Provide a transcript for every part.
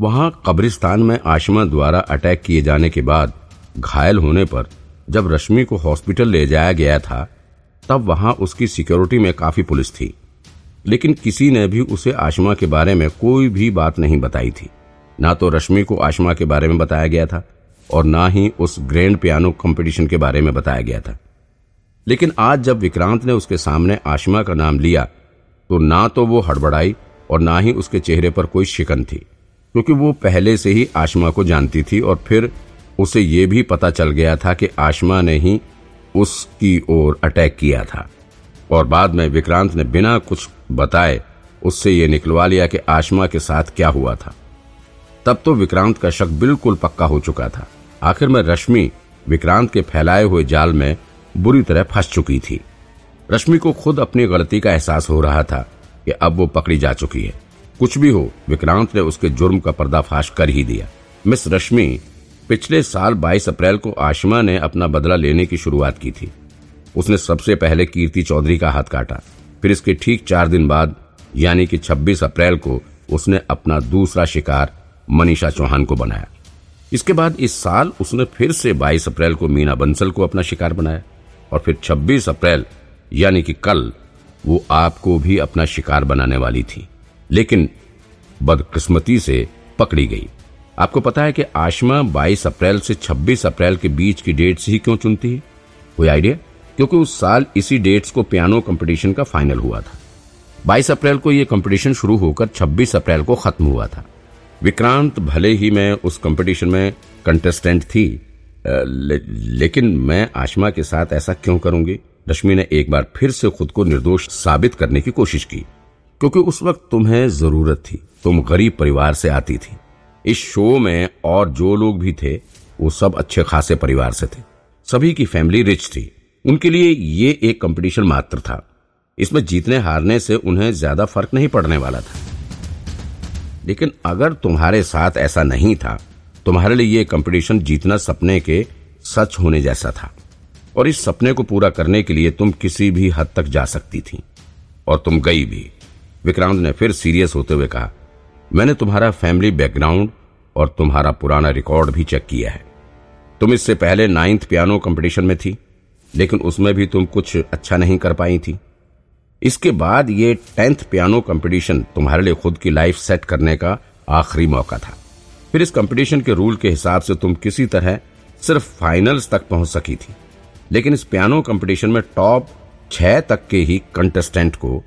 वहाँ कब्रिस्तान में आशमा द्वारा अटैक किए जाने के बाद घायल होने पर जब रश्मि को हॉस्पिटल ले जाया गया था, तब वहाँ उसकी सिक्योरिटी में काफ़ी पुलिस थी। लेकिन किसी ने भी उसे आशमा के बारे में कोई भी बात नहीं बताई थी। ना तो रश्मि को आशमा के बारे में बताया गया था और ना ही उस ग्रैंड पियानो कंपटीशन के बारे में बताया गया था। लेकिन आज जब विक्रांत ने उसके सामने आशमा का नाम लिया तो ना तो वो हड़बड़ाई और ना ही उसके चेहरे पर कोई शिकन थी। क्योंकि वो पहले से ही आशमा को जानती थी और फिर उसे ये भी पता चल गया था कि आशमा ने ही उसकी ओर अटैक किया था। और बाद में विक्रांत ने बिना कुछ बताए उससे ये निकलवा लिया कि आशमा के साथ क्या हुआ था। तब तो विक्रांत का शक बिल्कुल पक्का हो चुका था। आखिर में रश्मि विक्रांत के फैलाए हुए जाल में बुरी तरह फंस चुकी थी। रश्मि को खुद अपनी गलती का एहसास हो रहा था कि अब वो पकड़ी जा चुकी है। कुछ भी हो, विक्रांत ने उसके जुर्म का पर्दाफाश कर ही दिया। मिस रश्मि, पिछले साल 22 अप्रैल को आशमा ने अपना बदला लेने की शुरुआत की थी। उसने सबसे पहले कीर्ति चौधरी का हाथ काटा। फिर इसके ठीक चार दिन बाद, यानी कि 26 अप्रैल को, उसने अपना दूसरा शिकार, मनीषा चौहान को बनाया। इसके बाद इस साल उसने फिर से 22 अप्रैल को मीना बंसल को अपना शिकार बनाया। और फिर 26 अप्रैल, यानी कि कल, वो आपको भी अपना शिकार बनाने वाली थी। लेकिन बदकिस्मती से पकड़ी गई। आपको पता है कि आशमा 22 अप्रैल से 26 अप्रैल के बीच की डेट्स ही क्यों चुनती है? कोई आइडिया? क्योंकि उस साल इसी डेट्स को पियानो कंपटीशन का फाइनल हुआ था। 22 अप्रैल को यह कंपटीशन शुरू होकर 26 अप्रैल को खत्म हुआ था। विक्रांत भले ही मैं उस कंपटीशन में कंटेस्टेंट थी ले, लेकिन मैं आशमा के साथ ऐसा क्यों करूँगी? रश्मि ने एक बार फिर से खुद को निर्दोष साबित करने की कोशिश की। क्योंकि उस वक्त तुम्हें ज़रूरत थी। तुम गरीब परिवार से आती थी। इस शो में और जो लोग भी थे, वो सब अच्छे खासे परिवार से थे। सभी की फैमिली रिच थी। उनके लिए ये एक कंपटीशन मात्र था। इसमें जीतने हारने से उन्हें ज़्यादा फ़र्क नहीं पड़ने वाला था। लेकिन अगर तुम्हारे साथ ऐसा नहीं था, तुम्हारे लिए ये कंपटीशन जीतना सपने के सच होने जैसा था। और इस सपने को पूरा करने के लिए तुम किसी भी हद तक जा सकती थी। और तुम गई भी। विक्रांत ने फिर सीरियस होते हुए कहा, मैंने तुम्हारा फैमिली बैकग्राउंड और तुम्हारा पुराना रिकॉर्ड भी चेक किया है। तुम इससे पहले नाइन्थ पियानो कंपटीशन में थी, लेकिन उसमें भी तुम कुछ अच्छा नहीं कर पाई थी। इसके बाद ये टेंथ पियानो कंपटीशन तुम्हारे लिए खुद की लाइफ सेट करने का आखिरी मौका था। फिर इस कंपटीशन के रूल के हिसाब से तुम किसी तरह सिर्फ़ फाइनल्स तक पहुँच सकी थी। लेकिन इस पियानो कंपटीशन में टॉप छह तक के ही कंटेस्टेंट को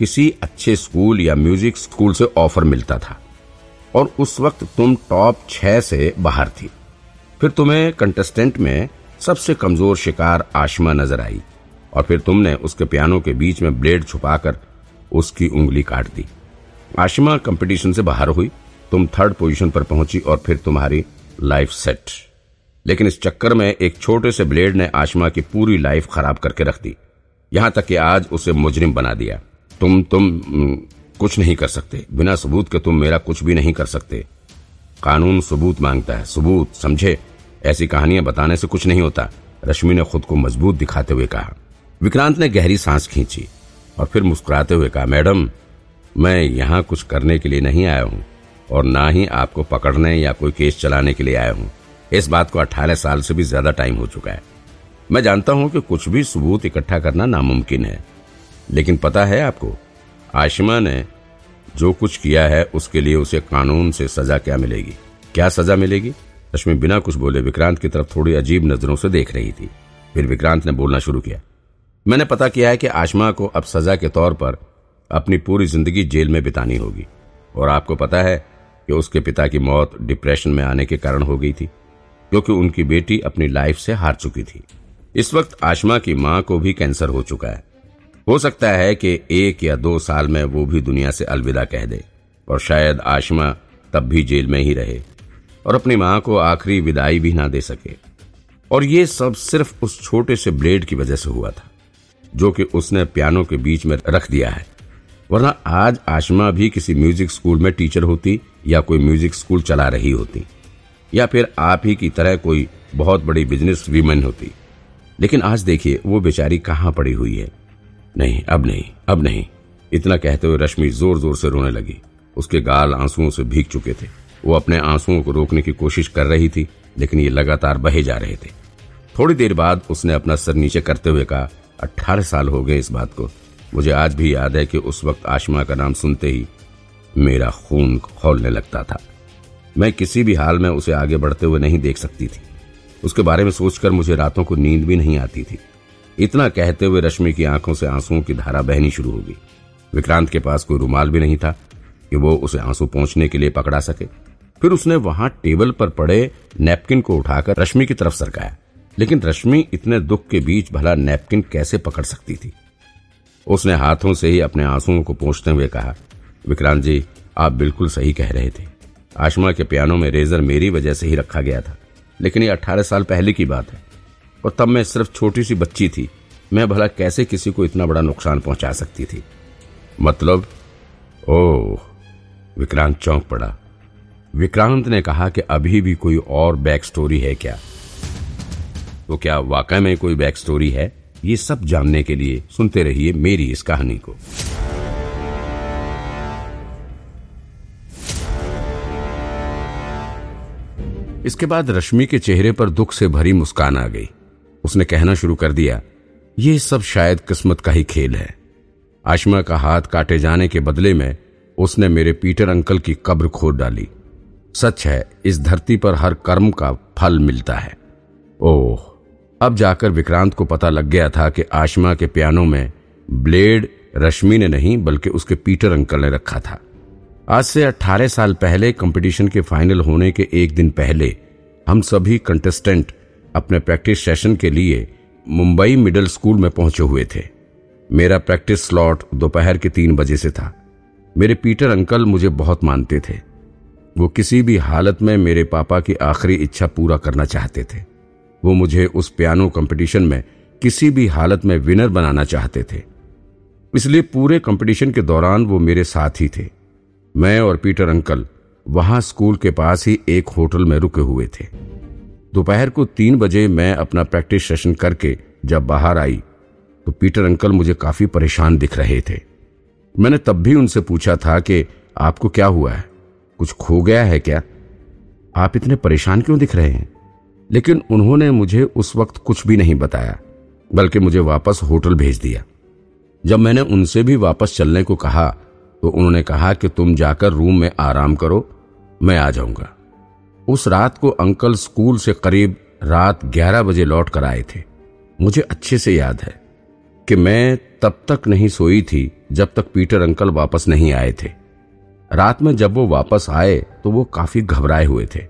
किसी अच्छे स्कूल या म्यूज़िक स्कूल से ऑफ़र मिलता था। और उस वक्त तुम टॉप छह से बाहर थी। फिर तुम्हें कंटेस्टेंट में सबसे कमज़ोर शिकार आशमा नज़र आई और फिर तुमने उसके पियानो के बीच में ब्लेड छुपाकर उसकी उंगली काट दी। आशिमा कंपटीशन से बाहर हुई, तुम थर्ड पोजीशन पर पहुँची और फिर तुम्हारी लाइफ सेट। लेकिन इस चक्कर में एक छोटे से ब्लेड ने आशमा की पूरी लाइफ खराब करके रख दी। यहाँ तक कि आज उसे मुजरिम बना दिया। तुम तुम कुछ नहीं कर सकते। बिना सबूत के तुम मेरा कुछ भी नहीं कर सकते। कानून सबूत माँगता है। सबूत, समझे? ऐसी कहानियाँ बताने से कुछ नहीं होता। रश्मि ने खुद को मज़बूत दिखाते हुए कहा। विक्रांत ने गहरी सांस खींची और फिर मुस्कुराते हुए कहा, मैडम, मैं यहाँ कुछ करने के लिए नहीं आया हूँ और ना ही आपको पकड़ने या कोई केस चलाने के लिए आया हूँ। इस बात को अठारह साल से भी ज़्यादा टाइम हो चुका है। मैं जानता हूँ कि कुछ भी सबूत इकट्ठा करना नामुमकिन है। लेकिन पता है आपको, आशिमा ने जो कुछ किया है, उसके लिए उसे कानून से सजा क्या मिलेगी? क्या सजा मिलेगी? रश्मि बिना कुछ बोले विक्रांत की तरफ़ थोड़ी अजीब नज़रों से देख रही थी। फिर विक्रांत ने बोलना शुरू किया, मैंने पता किया है कि आशमा को अब सजा के तौर पर अपनी पूरी ज़िंदगी जेल में बितानी होगी। और आपको पता है कि उसके पिता की मौत डिप्रेशन में आने के कारण हो गई थी, क्योंकि उनकी बेटी अपनी लाइफ से हार चुकी थी। इस वक्त आशमा की माँ को भी कैंसर हो चुका है। हो सकता है कि एक या दो साल में वो भी दुनिया से अलविदा कह दे, और शायद आशमा तब भी जेल में ही रहे, और अपनी माँ को आखिरी विदाई भी ना दे सके। और ये सब सिर्फ़ उस छोटे से ब्लेड की वजह से हुआ था, जो कि उसने पियानो के बीच में रख दिया है। वरना आज आशमा भी किसी म्यूज़िक स्कूल में टीचर होती, या कोई म्यूज़िक स्कूल चला रही होती, या फिर आप ही की तरह कोई बहुत बड़ी बिज़नेस वीमेन होती। लेकिन आज देखिए, वो बेचारी कहाँ पड़ी हुई है। नहीं, अब नहीं अब नहीं। इतना कहते हुए रश्मि ज़ोर ज़ोर से रोने लगी। उसके गाल आंसुओं से भीग चुके थे। वो अपने आंसुओं को रोकने की कोशिश कर रही थी, लेकिन ये लगातार बहे जा रहे थे। थोड़ी देर बाद उसने अपना सर नीचे करते हुए कहा, अट्ठारह साल हो गए इस बात को। मुझे आज भी याद है कि उस वक्त आशमा का नाम सुनते ही मेरा खून खोलने लगता था। मैं किसी भी हाल में उसे आगे बढ़ते हुए नहीं देख सकती थी। उसके बारे में सोचकर मुझे रातों को नींद भी नहीं आती थी। इतना कहते हुए रश्मि की आँखों से आंसुओं की धारा बहनी शुरू होगी विक्रांत के पास कोई रुमाल भी नहीं था कि वो उसे आँसू पहुँचने के लिए पकड़ा सके। फिर उसने वहाँ टेबल पर पड़े नैपकिन को उठाकर रश्मि की तरफ़ सरकाया। लेकिन रश्मि इतने दुख के बीच भला नैपकिन कैसे पकड़ सकती थी? उसने हाथों से ही अपने आंसुओं को पहुँचते हुए कहा, विक्रांत जी, आप बिल्कुल सही कह रहे थे। आशमा के पियानो में रेजर मेरी वजह से ही रखा गया था। लेकिन ये अट्ठारह साल पहले की बात है। और तब मैं सिर्फ़ छोटी सी बच्ची थी। मैं भला कैसे किसी को इतना बड़ा नुकसान पहुँचा सकती थी? मतलब ओह, विक्रांत चौंक पड़ा। विक्रांत ने कहा कि अभी भी कोई और बैक स्टोरी है क्या? तो क्या वाकई में कोई बैक स्टोरी है? ये सब जानने के लिए सुनते रहिए मेरी इस कहानी को। इसके बाद रश्मि के चेहरे पर दुख से भरी मुस्कान आ गई। उसने कहना शुरू कर दिया, ये सब शायद किस्मत का ही खेल है। आशमा का हाथ काटे जाने के बदले में उसने मेरे पीटर अंकल की कब्र खोद डाली। सच है, इस धरती पर हर कर्म का फल मिलता है। ओह, अब जाकर विक्रांत को पता लग गया था कि आशमा के पियानो में ब्लेड रश्मि ने नहीं, बल्कि उसके पीटर अंकल ने रखा था। आज से 18 साल पहले कंपटीशन के फाइनल होने के एक दिन पहले हम सभी कंटेस्टेंट अपने प्रैक्टिस सेशन के लिए मुंबई मिडिल स्कूल में पहुँचे हुए थे। मेरा प्रैक्टिस स्लॉट दोपहर के तीन बजे से था। मेरे पीटर अंकल मुझे बहुत मानते थे। वो किसी भी हालत में मेरे पापा की आखिरी इच्छा पूरा करना चाहते थे। वो मुझे उस पियानो कंपटीशन में किसी भी हालत में विनर बनाना चाहते थे। इसलिए पूरे कंपटीशन के दौरान वो मेरे साथ ही थे। मैं और पीटर अंकल वहाँ स्कूल के पास ही एक होटल में रुके हुए थे। दोपहर को तीन बजे मैं अपना प्रैक्टिस सेशन करके जब बाहर आई तो पीटर अंकल मुझे काफ़ी परेशान दिख रहे थे। मैंने तब भी उनसे पूछा था कि आपको क्या हुआ है? कुछ खो गया है क्या? आप इतने परेशान क्यों दिख रहे हैं? लेकिन उन्होंने मुझे उस वक्त कुछ भी नहीं बताया, बल्कि मुझे वापस होटल भेज दिया। जब मैंने उनसे भी वापस चलने को कहा तो उन्होंने कहा कि तुम जाकर रूम में आराम करो, मैं आ जाऊँगा। उस रात को अंकल स्कूल से करीब रात 11 बजे लौट कर आए थे। मुझे अच्छे से याद है कि मैं तब तक नहीं सोई थी जब तक पीटर अंकल वापस नहीं आए थे। रात में जब वो वापस आए तो वो काफ़ी घबराए हुए थे।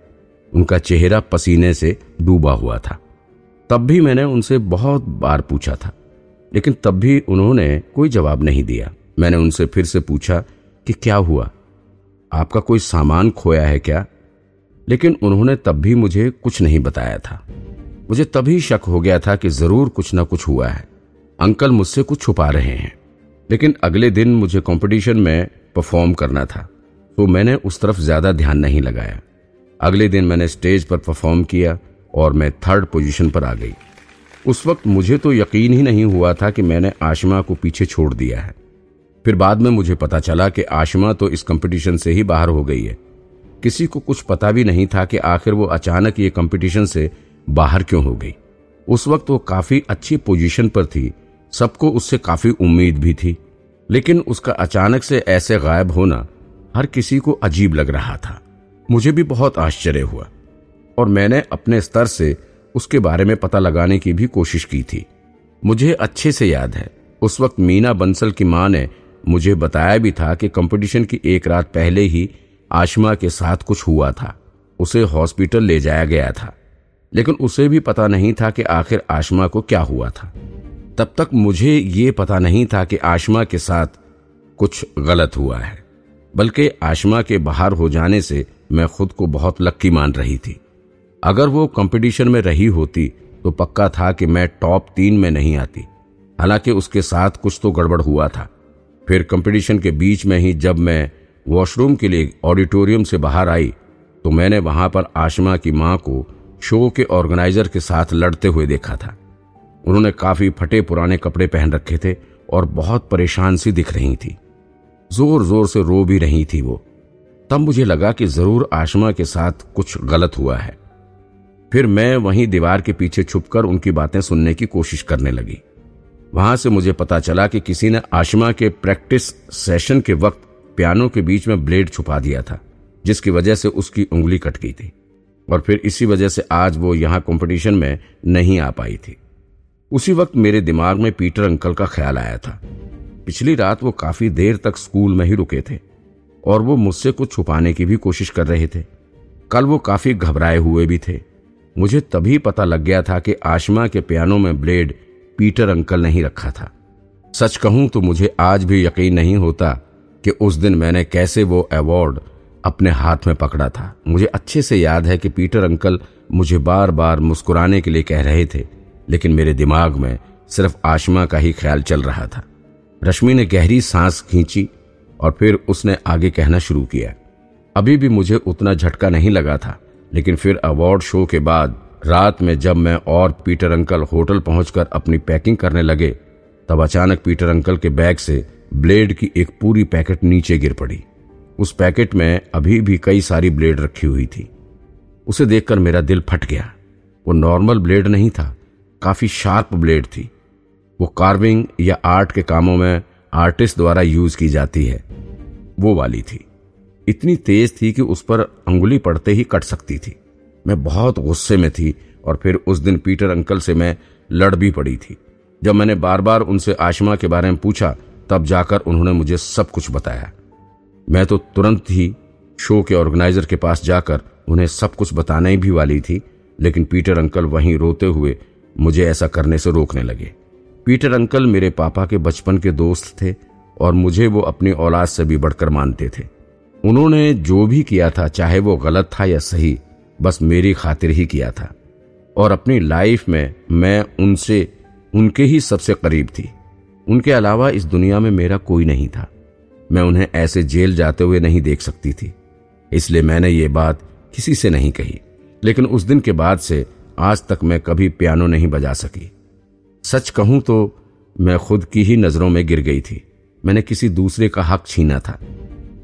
उनका चेहरा पसीने से डूबा हुआ था। तब भी मैंने उनसे बहुत बार पूछा था, लेकिन तब भी उन्होंने कोई जवाब नहीं दिया। मैंने उनसे फिर से पूछा कि क्या हुआ? आपका कोई सामान खोया है क्या? लेकिन उन्होंने तब भी मुझे कुछ नहीं बताया था। मुझे तभी शक हो गया था कि ज़रूर कुछ ना कुछ हुआ है। अंकल मुझसे कुछ छुपा रहे हैं, लेकिन अगले दिन मुझे कंपटीशन में परफॉर्म करना था तो मैंने उस तरफ़ ज़्यादा ध्यान नहीं लगाया। अगले दिन मैंने स्टेज पर परफॉर्म किया और मैं थर्ड पोजीशन पर आ गई। उस वक्त मुझे तो यकीन ही नहीं हुआ था कि मैंने आशमा को पीछे छोड़ दिया है। फिर बाद में मुझे पता चला कि आशमा तो इस कंपटीशन से ही बाहर हो गई है। किसी को कुछ पता भी नहीं था कि आखिर वो अचानक ये कंपटीशन से बाहर क्यों हो गई। उस वक्त वो काफ़ी अच्छी पोजीशन पर थी। सबको उससे काफ़ी उम्मीद भी थी। लेकिन उसका अचानक से ऐसे गायब होना हर किसी को अजीब लग रहा था। मुझे भी बहुत आश्चर्य हुआ और मैंने अपने स्तर से उसके बारे में पता लगाने की भी कोशिश की थी। मुझे अच्छे से याद है। उस वक्त मीना बंसल की माँ ने मुझे बताया भी था कि कंपटीशन की एक रात पहले ही आशमा के साथ कुछ हुआ था। उसे हॉस्पिटल ले जाया गया था। लेकिन उसे भी पता नहीं था कि आखिर आशमा को क्या हुआ था। तब तक मुझे ये पता नहीं था कि आशमा के साथ कुछ गलत हुआ है। बल्कि आशमा के बाहर हो जाने से मैं खुद को बहुत लक्की मान रही थी। अगर वो कंपटीशन में रही होती तो पक्का था कि मैं टॉप तीन में नहीं आती। हालाँकि उसके साथ कुछ तो गड़बड़ हुआ था। फिर कंपटीशन के बीच में ही जब मैं वॉशरूम के लिए ऑडिटोरियम से बाहर आई तो मैंने वहाँ पर आशमा की माँ को शो के ऑर्गेनाइजर के साथ लड़ते हुए देखा था। उन्होंने काफ़ी फटे पुराने कपड़े पहन रखे थे और बहुत परेशान सी दिख रही थी। ज़ोर ज़ोर से रो भी रही थी वो। तब मुझे लगा कि ज़रूर आशमा के साथ कुछ गलत हुआ है। फिर मैं वहीं दीवार के पीछे छुपकर उनकी बातें सुनने की कोशिश करने लगी। वहाँ से मुझे पता चला कि किसी ने आशमा के प्रैक्टिस सेशन के वक्त पियानो के बीच में ब्लेड छुपा दिया था, जिसकी वजह से उसकी उंगली कट गई थी, और फिर इसी वजह से आज वो यहाँ कंपटीशन में नहीं आ पाई थी। उसी वक्त मेरे दिमाग में पीटर अंकल का ख्याल आया था। पिछली रात वो काफ़ी देर तक स्कूल में ही रुके थे, और वो मुझसे कुछ छुपाने की भी कोशिश कर रहे थे। कल वो काफ़ी घबराए हुए भी थे। मुझे तभी पता लग गया था कि आशमा के पियानो में ब्लेड पीटर अंकल ने ही रखा था। सच कहूँ तो मुझे आज भी यकीन नहीं होता कि उस दिन मैंने कैसे वो अवार्ड अपने हाथ में पकड़ा था। मुझे अच्छे से याद है कि पीटर अंकल मुझे बार बार मुस्कुराने के लिए कह रहे थे, लेकिन मेरे दिमाग में सिर्फ़ आशमा का ही ख्याल चल रहा था। रश्मि ने गहरी सांस खींची और फिर उसने आगे कहना शुरू किया। अभी भी मुझे उतना झटका नहीं लगा था, लेकिन फिर अवार्ड शो के बाद, रात में जब मैं और पीटर अंकल होटल पहुंचकर अपनी पैकिंग करने लगे, तब अचानक पीटर अंकल के बैग से ब्लेड की एक पूरी पैकेट नीचे गिर पड़ी। उस पैकेट में अभी भी कई सारी ब्लेड रखी हुई थी। उसे देखकर मेरा दिल फट गया। वो नॉर्मल ब्लेड नहीं था, काफ़ी शार्प ब्लेड थी। वो कार्विंग या आर्ट के कामों में आर्टिस्ट द्वारा यूज़ की जाती है। वो वाली थी। इतनी तेज थी कि उस पर अंगुली पड़ते ही कट सकती थी। मैं बहुत गुस्से में थी और फिर उस दिन पीटर अंकल से मैं लड़ भी पड़ी थी। जब मैंने बार बार उनसे आशमा के बारे में पूछा तब जाकर उन्होंने मुझे सब कुछ बताया। मैं तो तुरंत ही शो के ऑर्गेनाइजर के पास जाकर उन्हें सब कुछ बताने भी वाली थी, लेकिन पीटर अंकल वहीं रोते हुए मुझे ऐसा करने से रोकने लगे। पीटर अंकल मेरे पापा के बचपन के दोस्त थे और मुझे वो अपनी औलाद से भी बढ़कर मानते थे। उन्होंने जो भी किया था, चाहे वो गलत था या सही, बस मेरी खातिर ही किया था। और अपनी लाइफ में मैं उनसे, उनके ही सबसे करीब थी। उनके अलावा इस दुनिया में मेरा कोई नहीं था। मैं उन्हें ऐसे जेल जाते हुए नहीं देख सकती थी। इसलिए मैंने ये बात किसी से नहीं कही। लेकिन उस दिन के बाद से आज तक मैं कभी पियानो नहीं बजा सकी। सच कहूँ तो मैं खुद की ही नज़रों में गिर गई थी। मैंने किसी दूसरे का हक छीना था।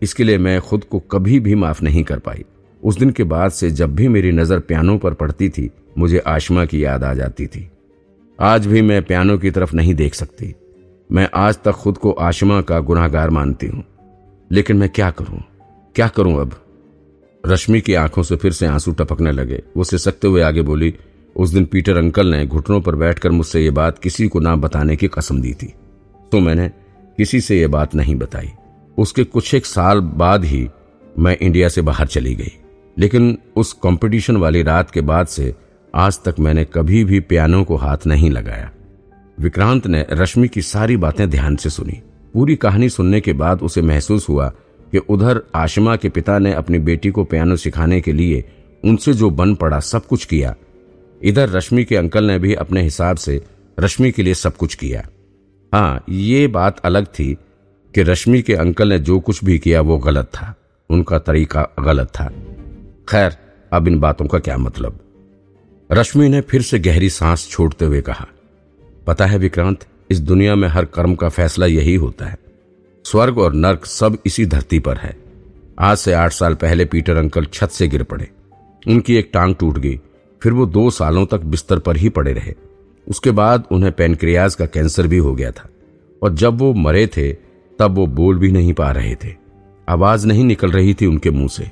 इसके लिए मैं खुद को कभी भी माफ़ नहीं कर पाई। उस दिन के बाद से जब भी मेरी नज़र पियानो पर पड़ती थी, मुझे आशमा की याद आ जाती थी। आज भी मैं पियानो की तरफ़ नहीं देख सकती। मैं आज तक खुद को आशमा का गुनाहगार मानती हूँ। लेकिन मैं क्या करूँ? क्या करूँ अब? रश्मि की आँखों से फिर से आँसू टपकने लगे। वो सिसकते हुए आगे बोली, उस दिन पीटर अंकल ने घुटनों पर बैठकर मुझसे ये बात किसी को ना बताने की कसम दी थी। तो मैंने किसी से ये बात नहीं बताई। उसके कुछ एक साल बाद ही मैं इंडिया से बाहर चली गई। लेकिन उस कंपटीशन वाली रात के बाद से आज तक मैंने कभी भी पियानो को हाथ नहीं लगाया। विक्रांत ने रश्मि की सारी बातें ध्यान से सुनी। पूरी कहानी सुनने के बाद उसे महसूस हुआ कि उधर आशमा के पिता ने अपनी बेटी को पियानो सिखाने के लिए उनसे जो बन पड़ा सब कुछ किया। इधर रश्मि के अंकल ने भी अपने हिसाब से रश्मि के लिए सब कुछ किया। हाँ ये बात अलग थी कि रश्मि के अंकल ने जो कुछ भी किया वो गलत था। उनका तरीका गलत था। खैर, अब इन बातों का क्या मतलब? रश्मि ने फिर से गहरी सांस छोड़ते हुए कहा पता है विक्रांत, इस दुनिया में हर कर्म का फैसला यही होता है। स्वर्ग और नर्क सब इसी धरती पर है। आज से आठ साल पहले पीटर अंकल छत से गिर पड़े। उनकी एक टांग टूट गई, फिर वो दो सालों तक बिस्तर पर ही पड़े रहे। उसके बाद उन्हें पेनक्रियाज का कैंसर भी हो गया था। और जब वो मरे थे, तब वो बोल भी नहीं पा रहे थे। आवाज़ नहीं निकल रही थी उनके मुँह से।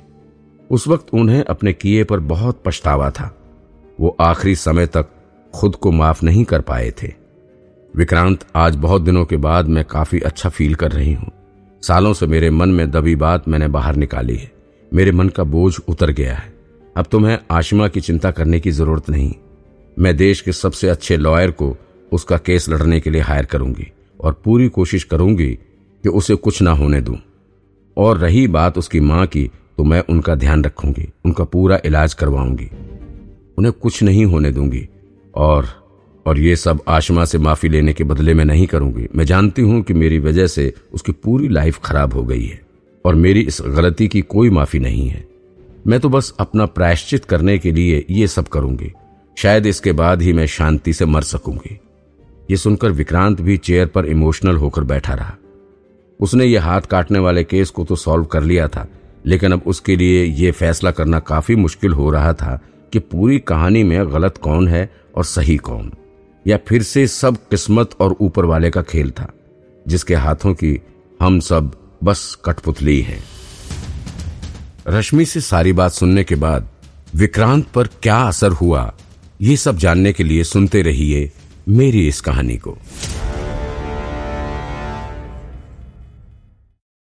उस वक्त उन्हें अपने किए पर बहुत पछतावा था। वो आखिरी समय तक खुद को माफ़ नहीं कर पाए थे। विक्रांत, आज बहुत दिनों के बाद मैं काफ़ी अच्छा फील कर रही हूँ। सालों से मेरे मन में दबी बात मैंने बाहर निकाली है। मेरे मन का बोझ उतर गया है। अब तुम्हें आशिमा की चिंता करने की ज़रूरत नहीं। मैं देश के सबसे अच्छे लॉयर को उसका केस लड़ने के लिए हायर करूँगी और पूरी कोशिश करूँगी कि उसे कुछ ना होने दूँ। और रही बात उसकी माँ की तो मैं उनका ध्यान रखूँगी, उनका पूरा इलाज करवाऊँगी। उन्हें कुछ नहीं होने दूँगी और और ये सब आशमा से माफ़ी लेने के बदले में नहीं करूँगी। मैं जानती हूँ कि मेरी वजह से उसकी पूरी लाइफ खराब हो गई है और मेरी इस गलती की कोई माफ़ी नहीं है। मैं तो बस अपना प्रायश्चित करने के लिए ये सब करूँगी। शायद इसके बाद ही मैं शांति से मर सकूँगी। ये सुनकर विक्रांत भी चेयर पर इमोशनल होकर बैठा रहा। उसने ये हाथ काटने वाले केस को तो सॉल्व कर लिया था, लेकिन अब उसके लिए यह फैसला करना काफ़ी मुश्किल हो रहा था कि पूरी कहानी में गलत कौन है और सही कौन। या फिर से सब किस्मत और ऊपर वाले का खेल था, जिसके हाथों की हम सब बस कठपुतली हैं। रश्मि से सारी बात सुनने के बाद विक्रांत पर क्या असर हुआ, ये सब जानने के लिए सुनते रहिए मेरी इस कहानी को।